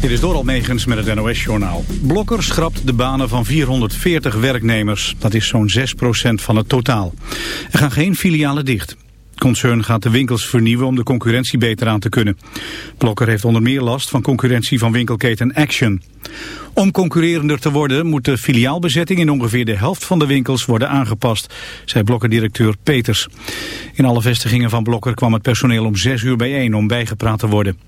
Dit is Doral Megens met het NOS-journaal. Blokker schrapt de banen van 440 werknemers. Dat is zo'n 6% van het totaal. Er gaan geen filialen dicht. Het concern gaat de winkels vernieuwen om de concurrentie beter aan te kunnen. Blokker heeft onder meer last van concurrentie van winkelketen Action. Om concurrerender te worden moet de filiaalbezetting in ongeveer de helft van de winkels worden aangepast, zei Blokker-directeur Peters. In alle vestigingen van Blokker kwam het personeel om 6 uur bijeen om bijgepraat te worden.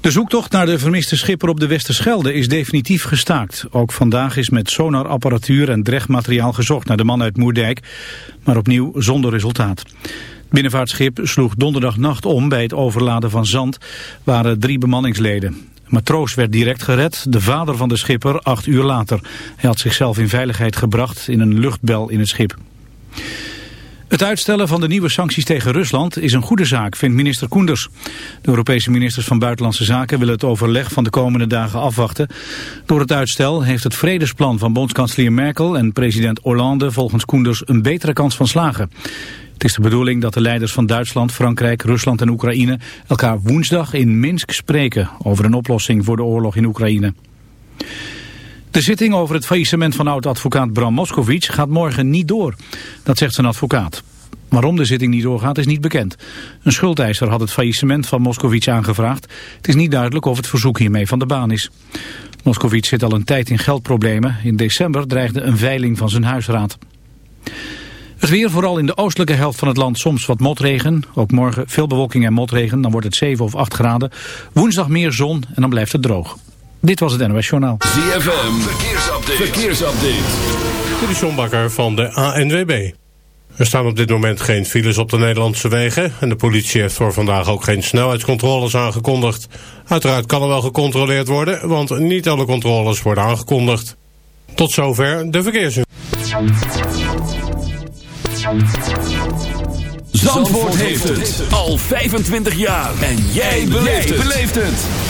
De zoektocht naar de vermiste schipper op de Westerschelde is definitief gestaakt. Ook vandaag is met sonarapparatuur en drechtmateriaal gezocht naar de man uit Moerdijk, maar opnieuw zonder resultaat. Het binnenvaartschip sloeg donderdagnacht om bij het overladen van zand, waren drie bemanningsleden. Matroos werd direct gered, de vader van de schipper acht uur later. Hij had zichzelf in veiligheid gebracht in een luchtbel in het schip. Het uitstellen van de nieuwe sancties tegen Rusland is een goede zaak, vindt minister Koenders. De Europese ministers van Buitenlandse Zaken willen het overleg van de komende dagen afwachten. Door het uitstel heeft het vredesplan van bondskanselier Merkel en president Hollande volgens Koenders een betere kans van slagen. Het is de bedoeling dat de leiders van Duitsland, Frankrijk, Rusland en Oekraïne elkaar woensdag in Minsk spreken over een oplossing voor de oorlog in Oekraïne. De zitting over het faillissement van oud-advocaat Bram Moskowitz gaat morgen niet door. Dat zegt zijn advocaat. Waarom de zitting niet doorgaat is niet bekend. Een schuldeiser had het faillissement van Moskowitz aangevraagd. Het is niet duidelijk of het verzoek hiermee van de baan is. Moskowitz zit al een tijd in geldproblemen. In december dreigde een veiling van zijn huisraad. Het weer, vooral in de oostelijke helft van het land, soms wat motregen. Ook morgen veel bewolking en motregen, dan wordt het 7 of 8 graden. Woensdag meer zon en dan blijft het droog. Dit was het NOS Journaal. ZFM, verkeersupdate. verkeersupdate. Dit is John Bakker van de ANWB. Er staan op dit moment geen files op de Nederlandse wegen... en de politie heeft voor vandaag ook geen snelheidscontroles aangekondigd. Uiteraard kan er wel gecontroleerd worden... want niet alle controles worden aangekondigd. Tot zover de verkeersinformatie. Zandvoort heeft het al 25 jaar. En jij beleeft het.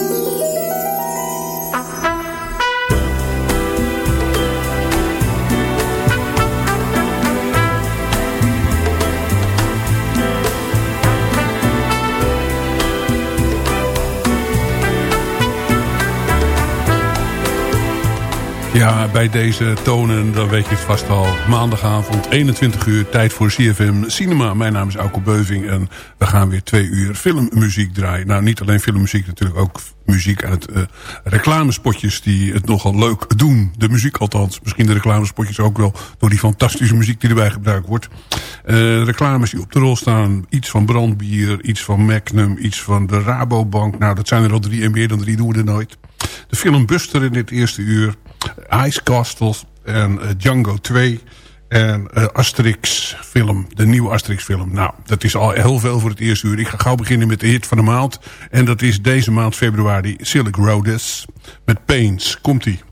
Ja, bij deze tonen, dan weet je het vast al. Maandagavond, 21 uur, tijd voor CFM Cinema. Mijn naam is Auke Beuving en we gaan weer twee uur filmmuziek draaien. Nou, niet alleen filmmuziek, natuurlijk ook muziek uit uh, reclamespotjes die het nogal leuk doen. De muziek althans. Misschien de reclamespotjes ook wel door die fantastische muziek die erbij gebruikt wordt. Uh, reclames die op de rol staan. Iets van brandbier, iets van Magnum, iets van de Rabobank. Nou, dat zijn er al drie en meer dan drie doen we er nooit. De film Buster in dit eerste uur. Ice Castles en uh, Django 2 en uh, Asterix film, de nieuwe Asterix film. Nou, dat is al heel veel voor het eerste uur. Ik ga gauw beginnen met de hit van de maand. En dat is deze maand februari Silk Rhodes met Pains. Komt-ie.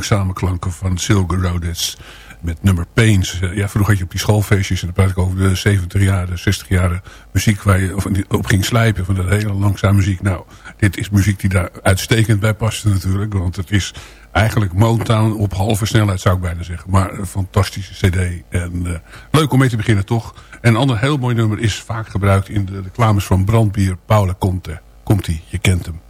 Langzame klanken van Silver Rodets met nummer Pains. Ja, vroeger had je op die schoolfeestjes, en dan praat ik over de 70 jaren, 60 jaren muziek waar je op ging slijpen van dat hele langzame muziek. Nou, dit is muziek die daar uitstekend bij past natuurlijk, want het is eigenlijk Motown op halve snelheid zou ik bijna zeggen. Maar een fantastische cd en uh, leuk om mee te beginnen toch. En een ander heel mooi nummer is vaak gebruikt in de reclames van brandbier Paula Conte. Komt-ie, je kent hem.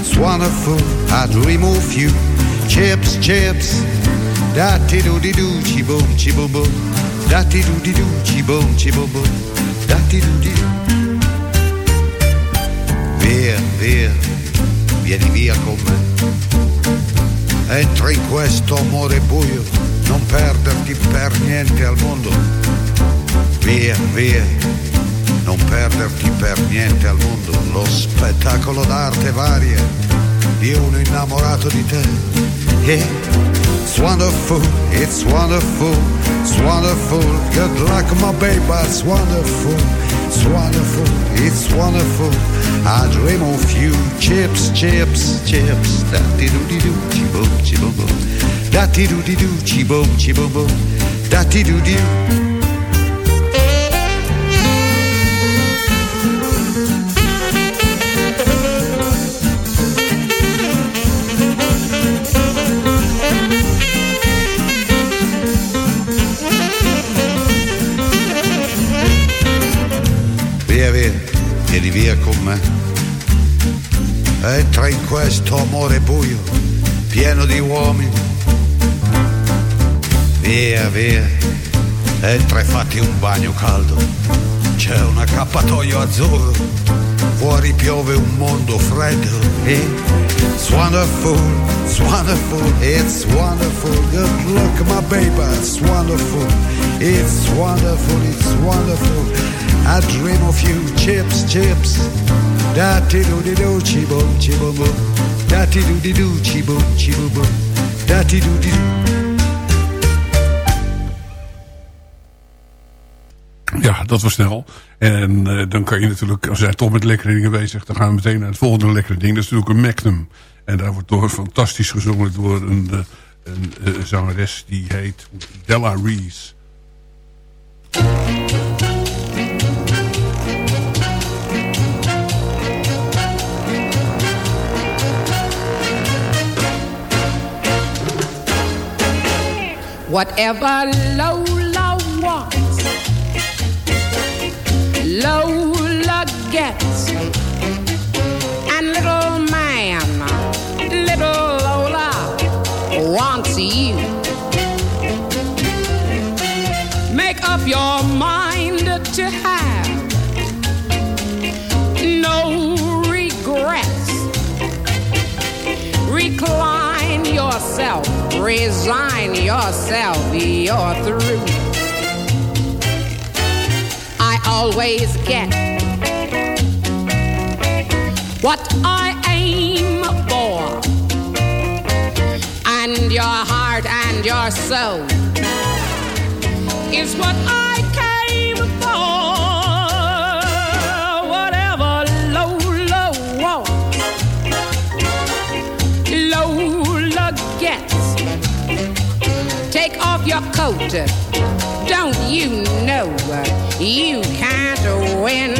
It's wonderful, I'd remove you. Chips, chips. Da ti do di do, chi boom, chi boom boom. Da ti do di do, chi boom, chi boom boom. Da ti do di do. Via, via, vieni via con me. Entra in questo amore buio, non perderti per niente al mondo. Via, via perderti per niente al mondo lo spettacolo d'arte varia di uno innamorato di te. It's wonderful, it's wonderful, it's wonderful. Good luck, my baby, it's wonderful, it's wonderful, it's wonderful. I dream of you, chips, chips, chips. Da di do di do, chi boom, chi boom boom. Da di do di do, chi boom, chi boom boom. Da di di. via con me. Entra in questo amore buio, pieno di uomini. Via, via, entra e fatti un bagno caldo. C'è un accappatoio azzurro, fuori piove un mondo freddo. It's wonderful, it's wonderful, it's wonderful. Good look, my baby, it's wonderful. It's wonderful, it's wonderful. I dream of you, chips, chips. Da ti do di do, chi boom, chi boom boom. Da ti do di do, chi boom, chi boom boom. Da ti do di do. Ja, dat was snel. En uh, dan kan je natuurlijk, als jij toch met lekkere dingen bezig... dan gaan we meteen naar het volgende lekkere ding. Dat is natuurlijk een Magnum. En daar wordt door fantastisch gezongen door een, uh, een uh, zangeres die heet Della Reese. Whatever Lola wants, Lola gets. And little man, little Lola wants you. Make up your mind to have no regrets. Recline yourself resign yourself, you're through. Always get. What I aim for, and your heart and your soul is what I your coat. Don't you know you can't win?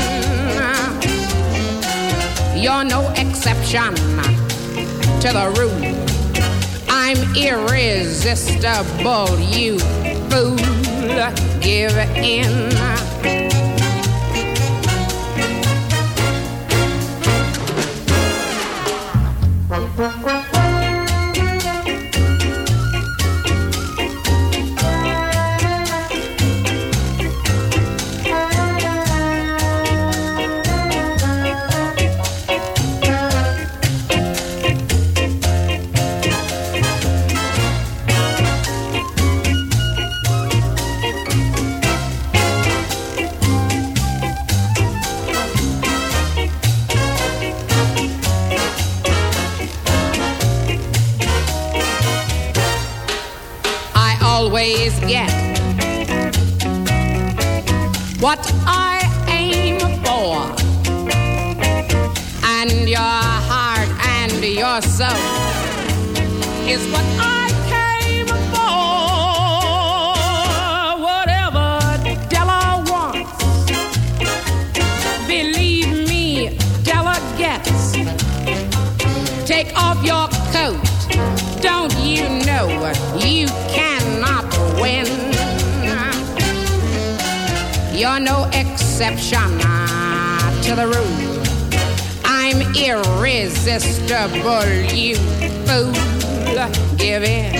You're no exception to the rule. I'm irresistible, you fool. Give in. Is what I came for. Whatever Della wants, believe me, Della gets. Take off your coat. Don't you know you cannot win? You're no exception uh, to the rule. I'm irresistible, you fool. Give in.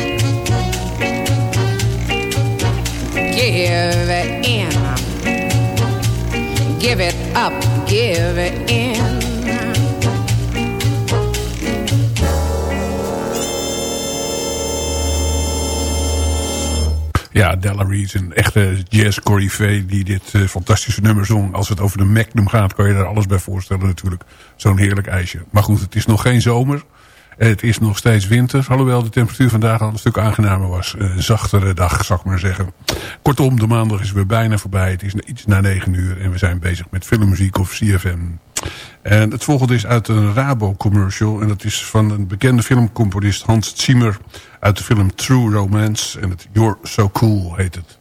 Give. Give it up. Give in. Ja, Della Reese, een echte jazz corrivee die dit eh, fantastische nummer zong. Als het over de Magnum gaat, kan je daar alles bij voorstellen natuurlijk. Zo'n heerlijk ijsje. Maar goed, het is nog geen zomer. Het is nog steeds winter. Alhoewel de temperatuur vandaag al een stuk aangenamer was. Een zachtere dag, zou ik maar zeggen. Kortom, de maandag is weer bijna voorbij. Het is iets na negen uur en we zijn bezig met filmmuziek of CFM. En het volgende is uit een Rabo-commercial. En dat is van een bekende filmcomponist Hans Zimmer... uit de film True Romance. En het You're So Cool heet het.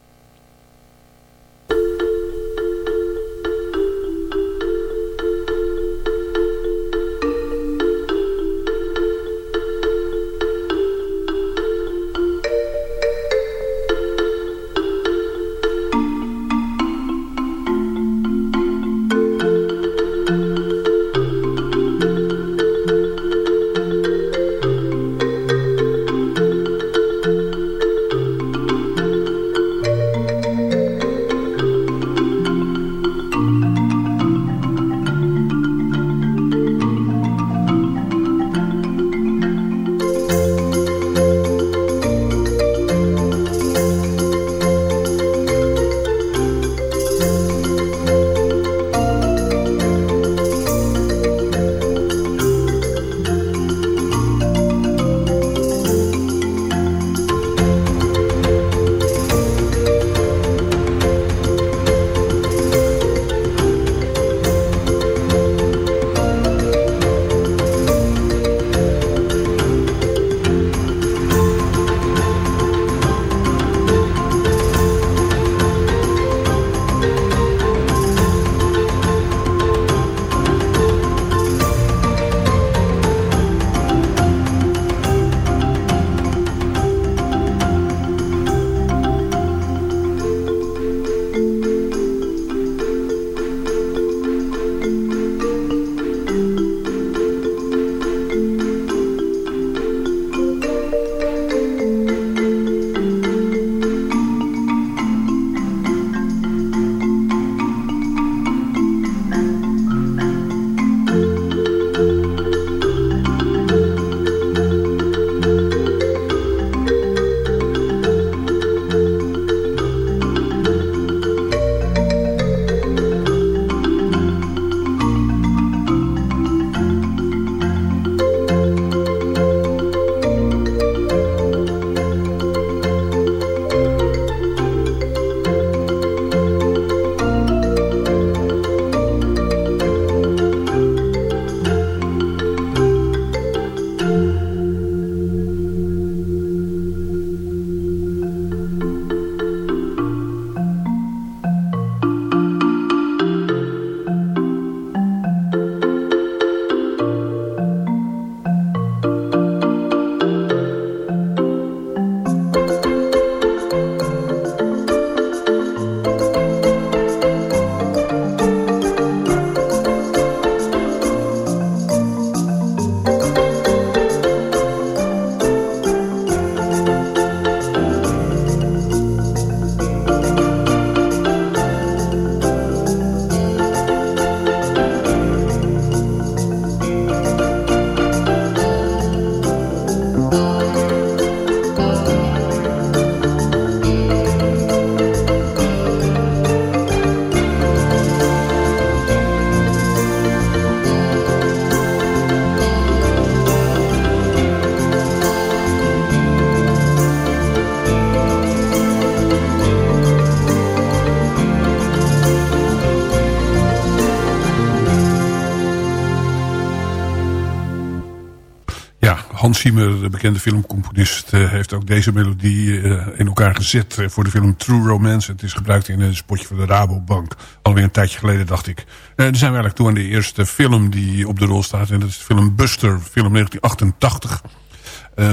Hans Zimmer, de bekende filmcomponist, uh, heeft ook deze melodie uh, in elkaar gezet voor de film True Romance. Het is gebruikt in een spotje van de Rabobank. Alweer een tijdje geleden, dacht ik. Dan zijn we eigenlijk toe aan de eerste film die op de rol staat. En dat is de film Buster, film 1988.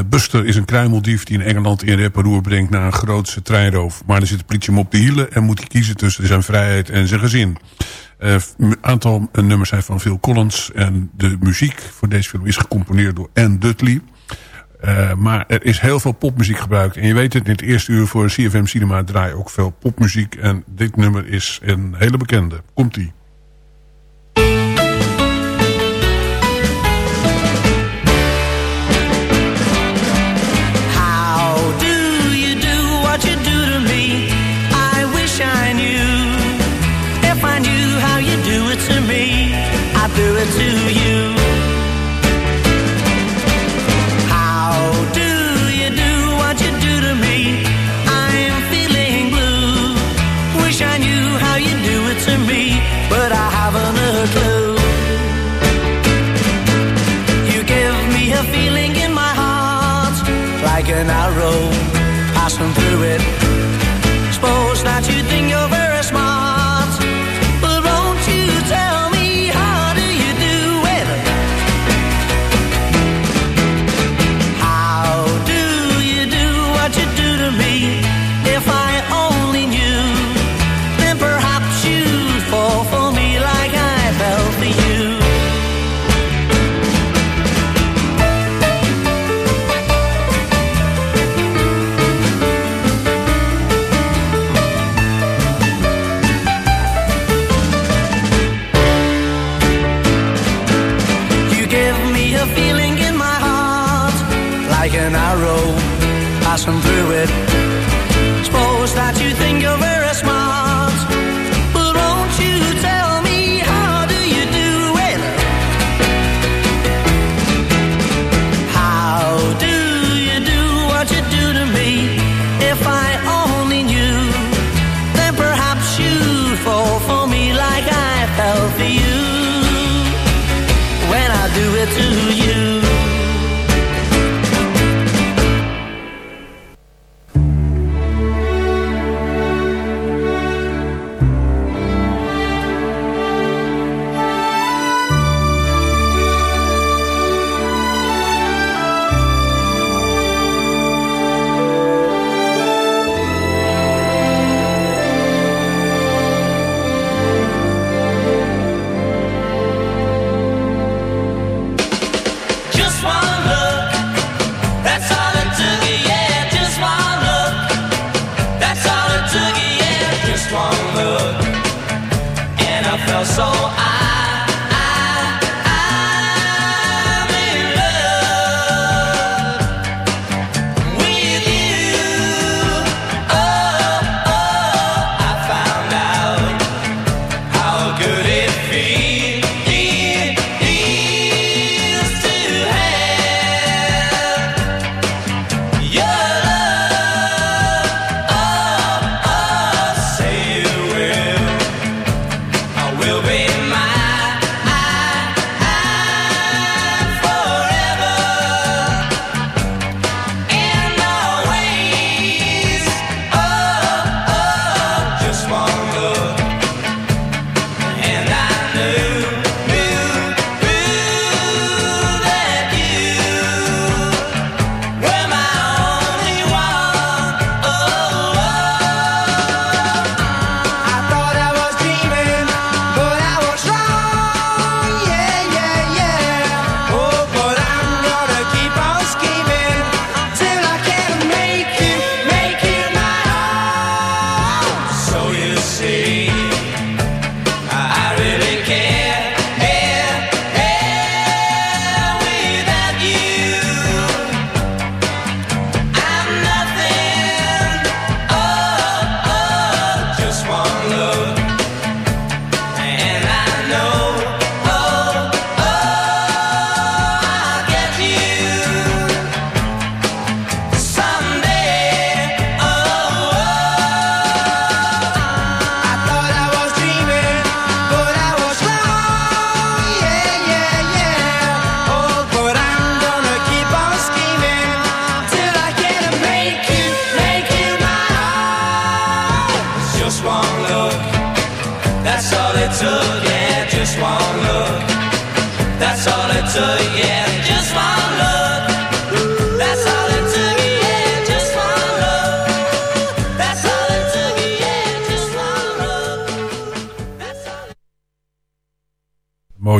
Buster is een kruimeldief die in Engeland in rep roer brengt naar een grootse treinroof. Maar dan zit de politie op de hielen en moet hij kiezen tussen zijn vrijheid en zijn gezin. Een aantal nummers zijn van Phil Collins. En de muziek voor deze film is gecomponeerd door Anne Dudley. Uh, maar er is heel veel popmuziek gebruikt. En je weet het, in het eerste uur voor CFM Cinema draai ook veel popmuziek. En dit nummer is een hele bekende. Komt-ie.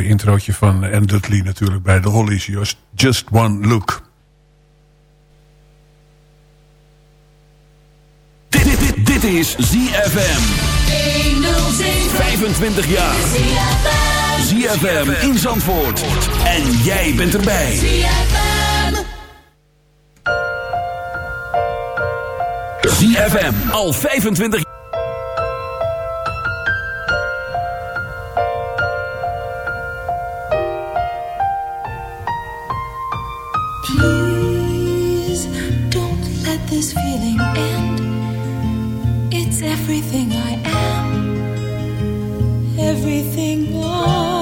Introotje van Anne Dudley natuurlijk bij de Hollies. Just, just one look. Dit, dit, dit, is ZFM. 25 jaar. ZFM in Zandvoort. En jij bent erbij. ZFM. Al 25 Please everything I am, everything I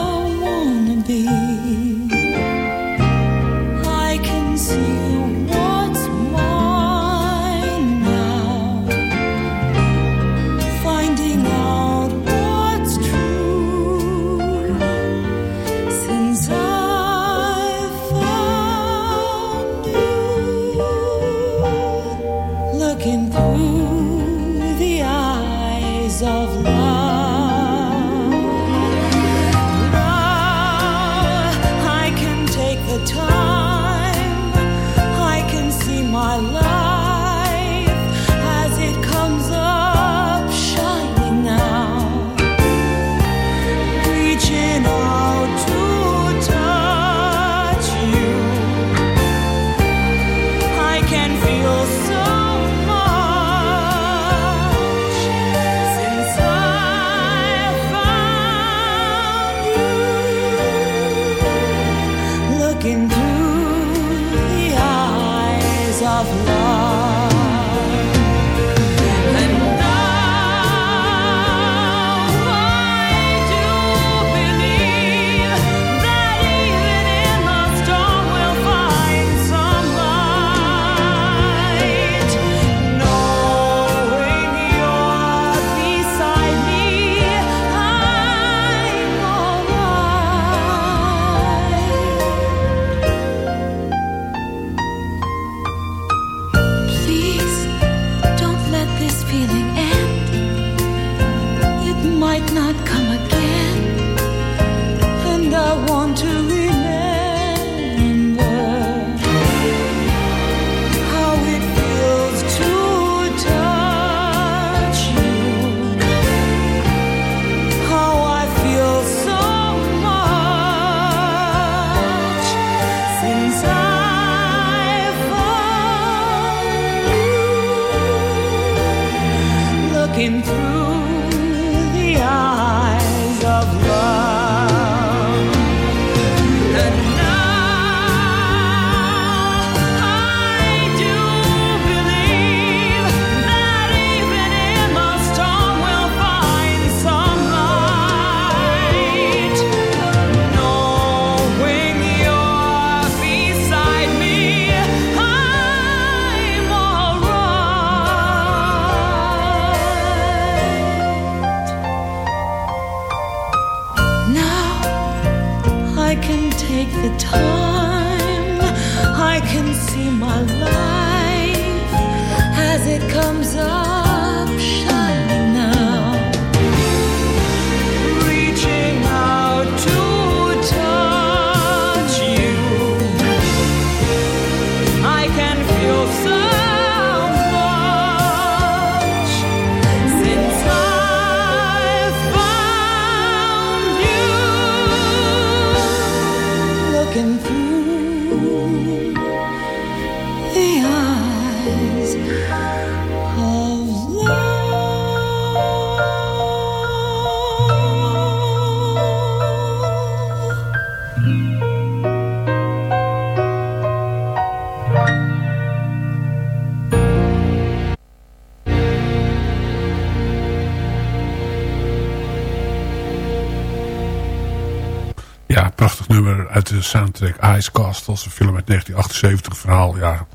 Ice Castles. Een film uit 1978. verhaal ja,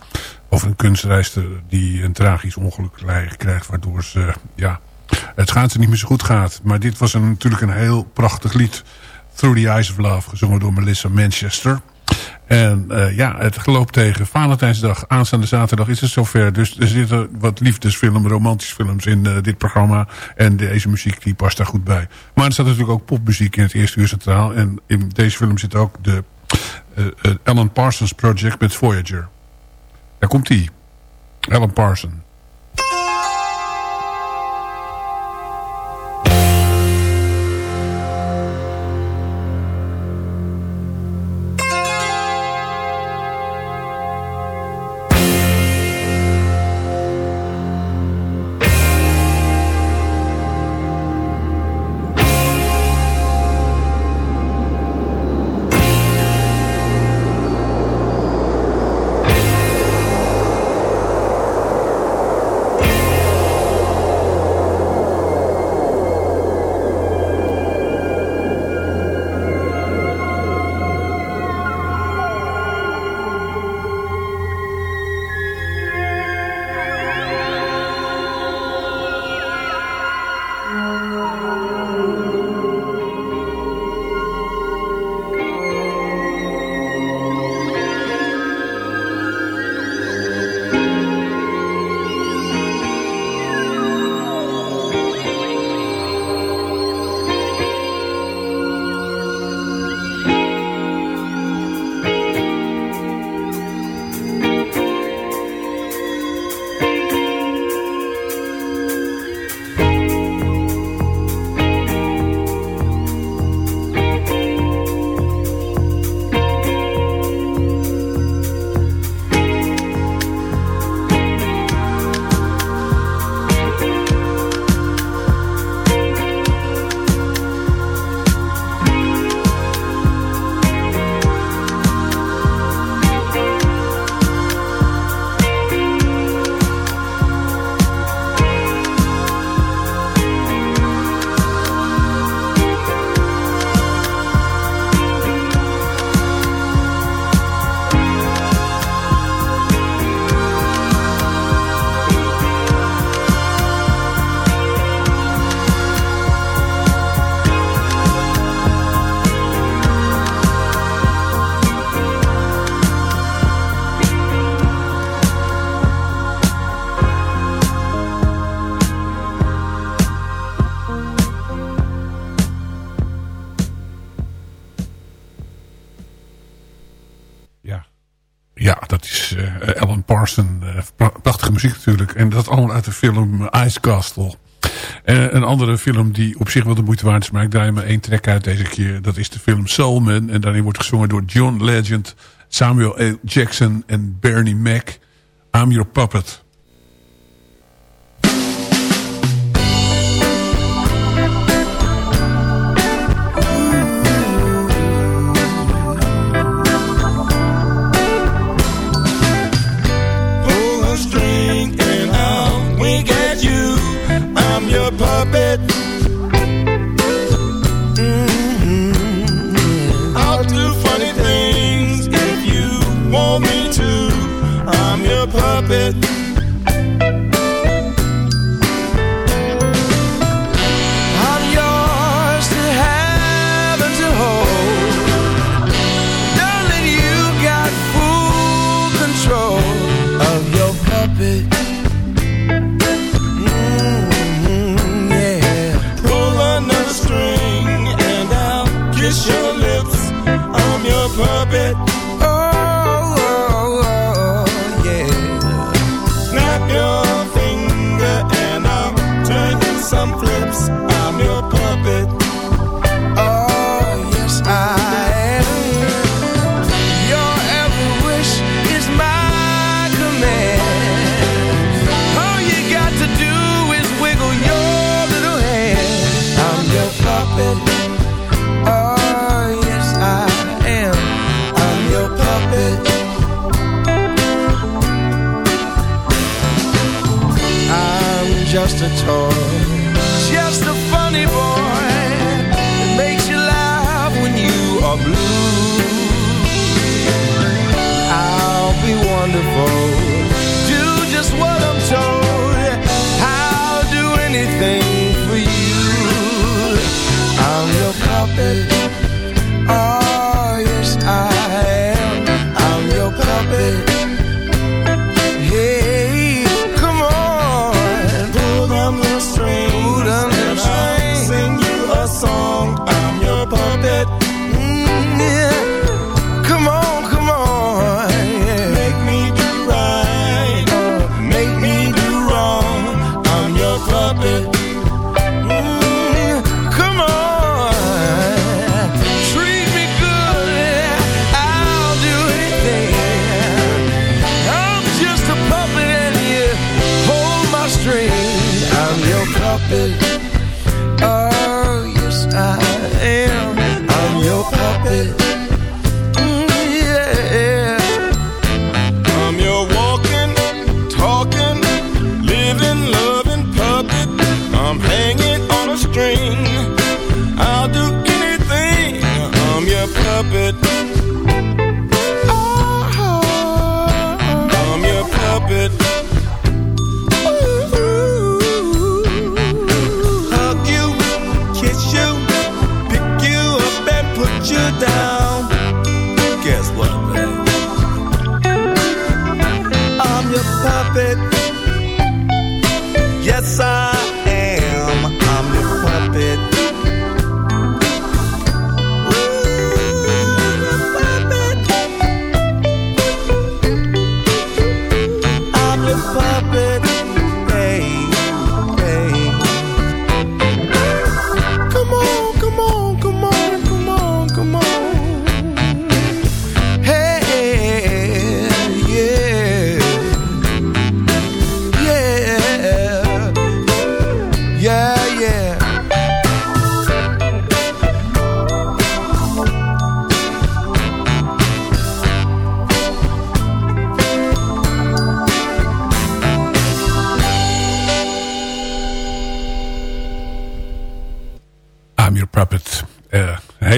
over een kunstreister die een tragisch ongeluk krijgt. Waardoor ze, ja, het schaatsen niet meer zo goed gaat. Maar dit was een, natuurlijk een heel prachtig lied. Through the Eyes of Love. Gezongen door Melissa Manchester. En uh, ja, het loopt tegen Valentijnsdag. Aanstaande zaterdag is het zover. Dus er zitten wat liefdesfilm, romantische films in uh, dit programma. En deze muziek die past daar goed bij. Maar er staat natuurlijk ook popmuziek in het eerste uur centraal. En in deze film zit ook de Alan Parsons Project met Voyager. Daar komt hij. Alan Parsons. Natuurlijk. En dat allemaal uit de film Ice Castle. Uh, een andere film die op zich wel de moeite waard is. Maar ik draai maar één trek uit deze keer. Dat is de film Soulman. En daarin wordt gezongen door John Legend, Samuel L. Jackson en Bernie Mac. I'm Your Puppet. toy essa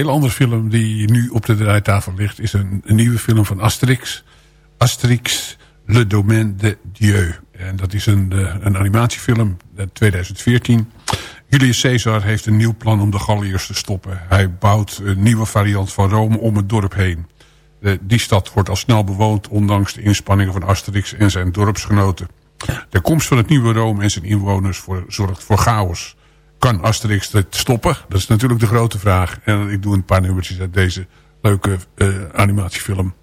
heel andere film die nu op de draaitafel ligt... is een, nieuwe film van Asterix. Asterix, Le Domaine de Dieu. En dat is een, eh, een animatiefilm uit 2014. Julius Caesar heeft een nieuw plan om de Galliërs te stoppen. Hij bouwt een nieuwe variant van Rome om het dorp heen. De, die stad wordt al snel bewoond... ondanks de inspanningen van Asterix en zijn dorpsgenoten. De komst van het nieuwe Rome en zijn inwoners voor, zorgt voor chaos. Kan Asterix dit stoppen? Dat is natuurlijk de grote vraag. En ik doe een paar nummertjes uit deze leuke eh, animatiefilm.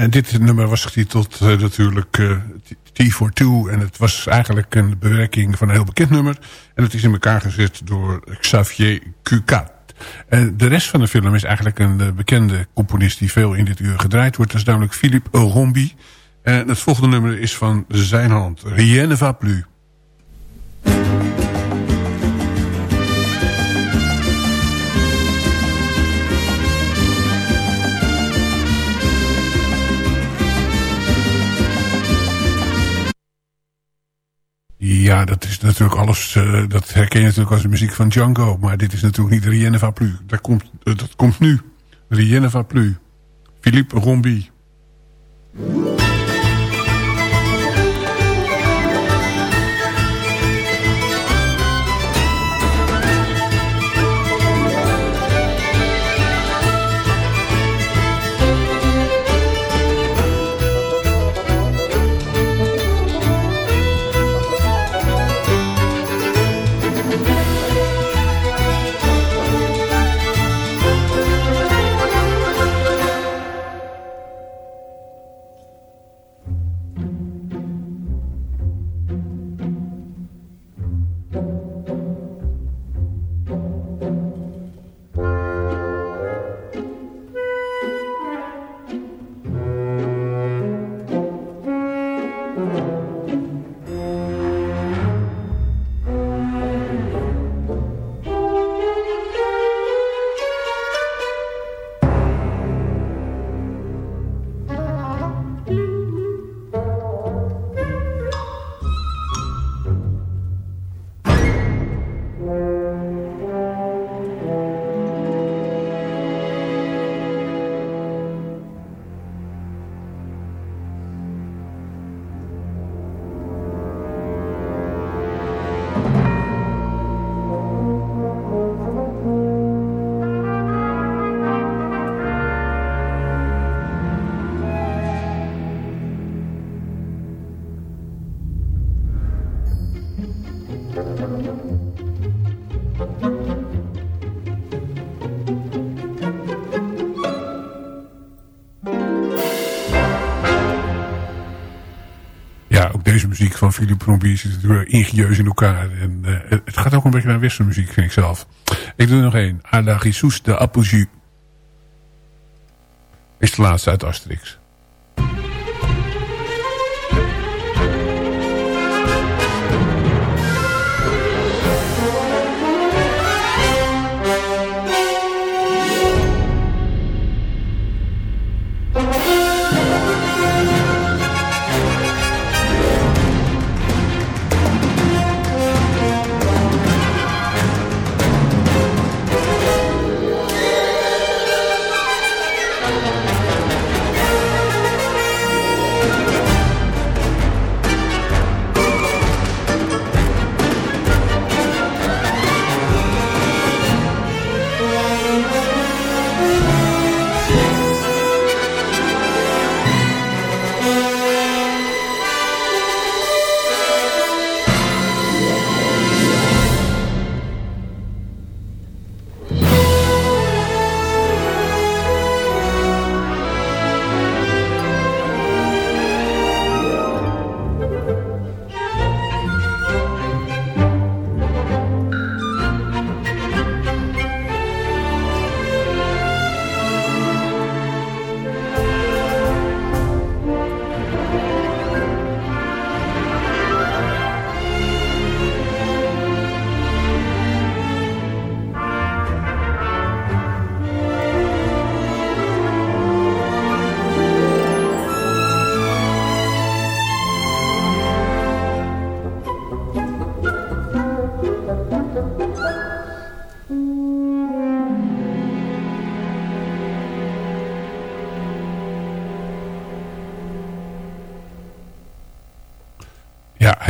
En dit nummer was getiteld uh, natuurlijk uh, T for Two. En het was eigenlijk een bewerking van een heel bekend nummer. En het is in elkaar gezet door Xavier Cucat. En de rest van de film is eigenlijk een uh, bekende componist die veel in dit uur gedraaid wordt. Dat is namelijk Philippe Rombi. En het volgende nummer is van zijn hand. Rien ne va plus. Ja, dat is natuurlijk alles. eh, dat herken je natuurlijk als de muziek van Django. Maar dit is natuurlijk niet Rien ne va plus. Dat komt, eh, dat komt nu. Rien ne va. Philippe Rombi. Muziek van Philippe Rombi zit natuurlijk ingenieus in elkaar. En eh, het gaat ook een beetje naar westernmuziek, vind ik zelf. Ik doe er nog één. A la Rissous de Apogee. Is de laatste uit Asterix.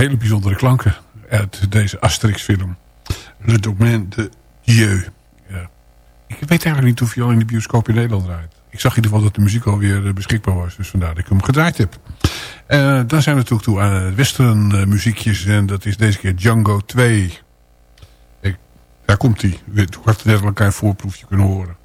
Hele bijzondere klanken uit deze Asterix-film. Le Domaine de Dieu. Ja. Ik weet eigenlijk niet of hij al in de bioscoop in Nederland draait. Ik zag in ieder geval dat de muziek alweer eh, beschikbaar was. Dus vandaar dat ik hem gedraaid heb. Eh, dan zijn we natuurlijk toe aan western eh, muziekjes. En dat is deze keer Django 2. Ik, daar komt hij. Ik had net al een voorproefje kunnen horen.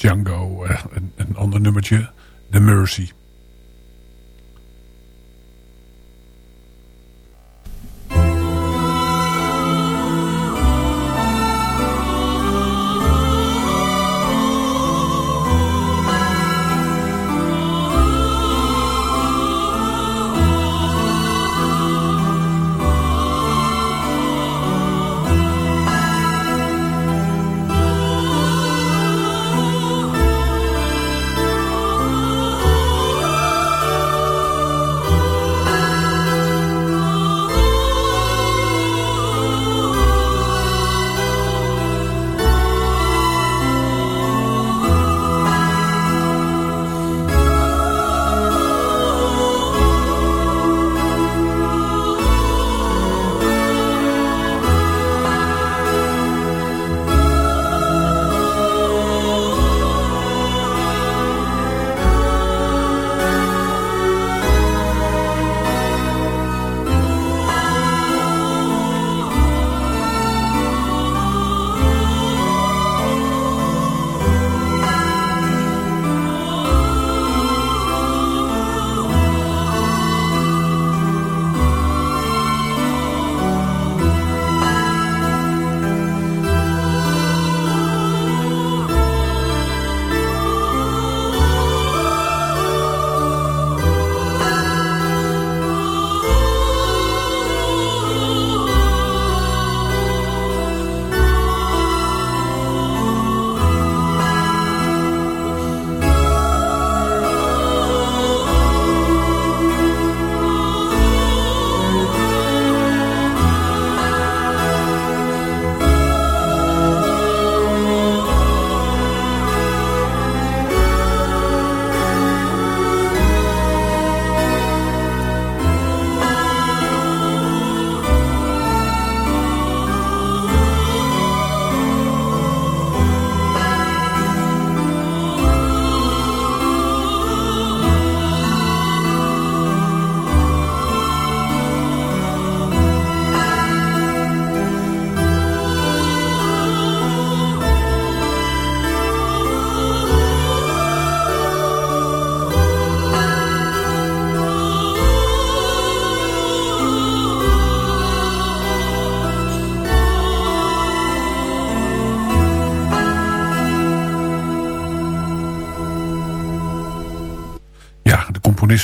Django. Een, een ander nummertje, The Mercy.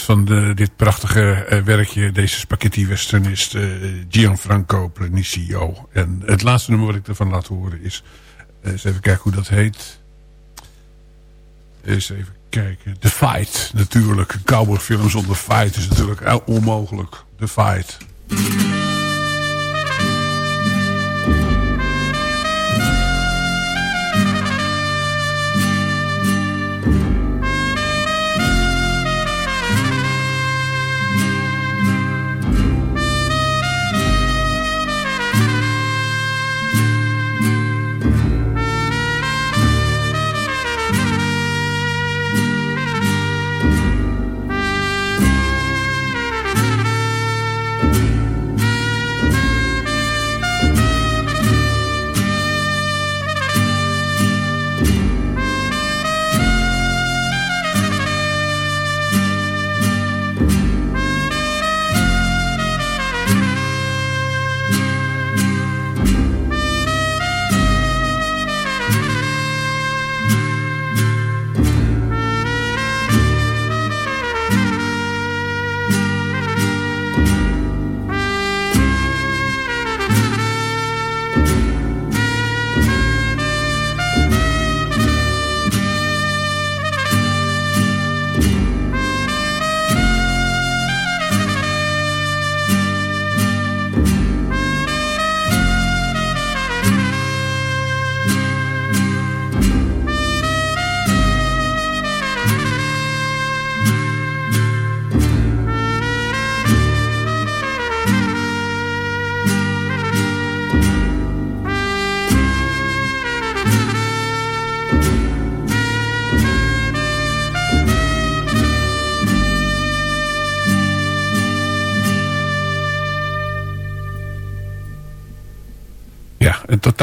Van dit prachtige uh, werkje, deze spaghetti western, is uh, Gianfranco Planicio. En het laatste nummer wat ik ervan laat horen is, uh, eens even kijken hoe dat heet. Eens even kijken. The Fight, natuurlijk. Cowboyfilm zonder fight is natuurlijk onmogelijk. The Fight.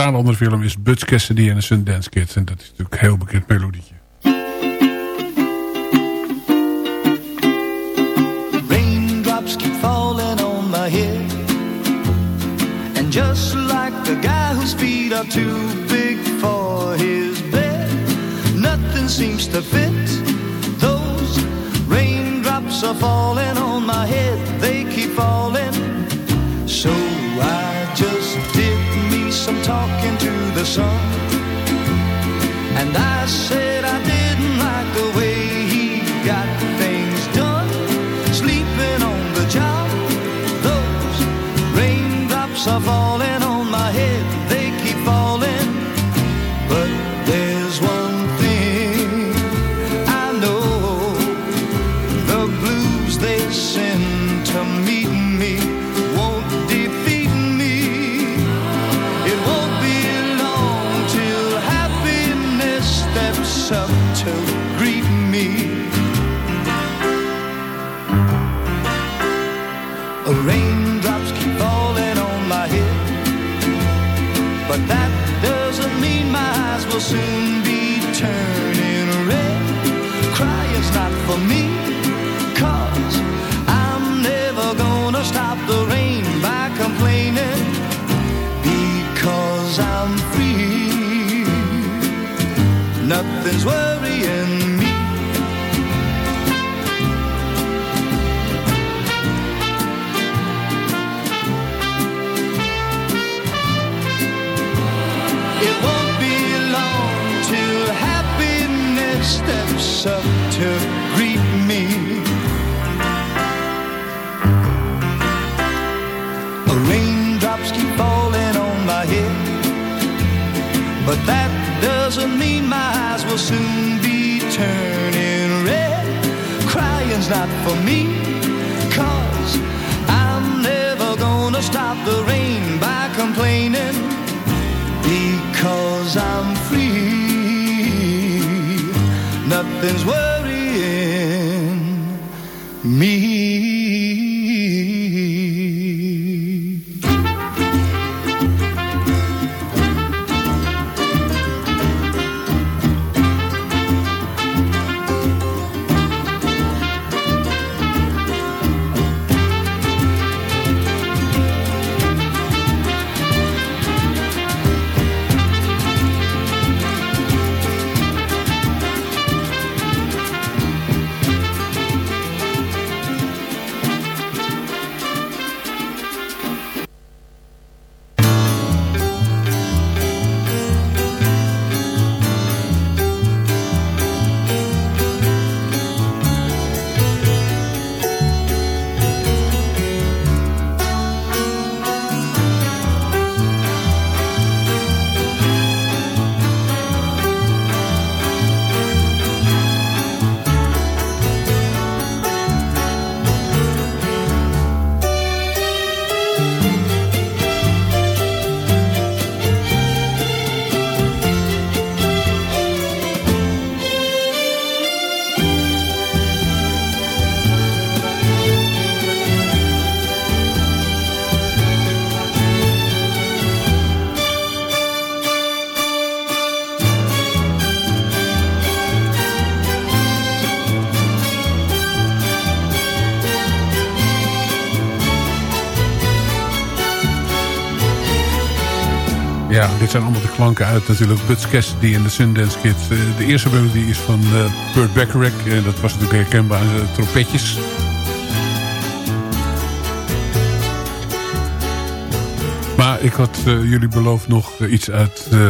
Totaal andere film is Butch Cassidy en de Sundance Kids. En dat is natuurlijk een heel bekend melodietje. Raindrops keep falling on my head And just like the guy whose feet are too big for his bed Nothing seems to fit Those raindrops are falling on my head They keep falling the sun. And I said I didn't like the way eyes zijn allemaal de klanken uit natuurlijk Butch Cassidy en de Sundance Kid. Eh, De eerste melodie is van eh, Burt. En dat was natuurlijk herkenbaar aan de trompetjes. Maar ik had eh, jullie beloofd nog eh, iets uit eh,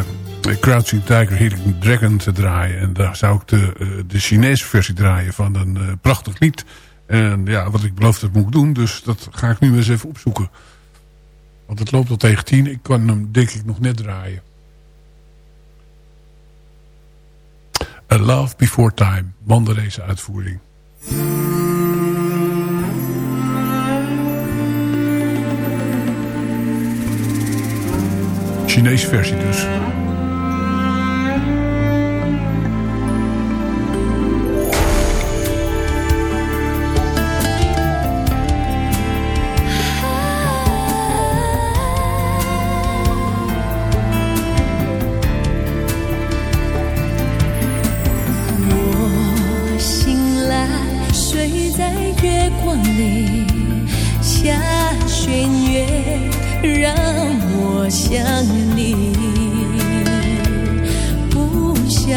Crouching Tiger, Hidden Dragon te draaien. En daar zou ik de, eh, de Chinese versie draaien van een eh, prachtig lied. En ja, wat ik beloofd dat moet ik doen. Dus dat ga ik nu eens even opzoeken. Want het loopt al tegen tien. Ik kan hem denk ik nog net draaien. A Love Before Time. Wanderrace uitvoering. Chinese versie dus. 里下弦月，让我想你。不相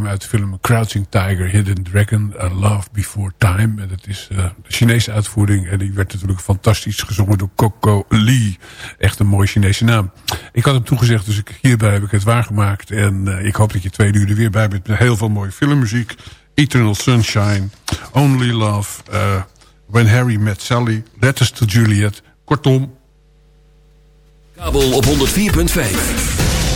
kwam uit de film Crouching Tiger, Hidden Dragon, A Love Before Time. En dat is eh, de Chinese uitvoering en die werd natuurlijk fantastisch gezongen door Coco Lee. Echt een mooie Chinese naam. Ik had hem toegezegd, dus ik, hierbij heb ik het waargemaakt. En eh, ik hoop dat je twee uur er weer bij bent met heel veel mooie filmmuziek. Eternal Sunshine, Only Love, eh, When Harry Met Sally, Letters to Juliet. Kortom, Kabel op 104.5.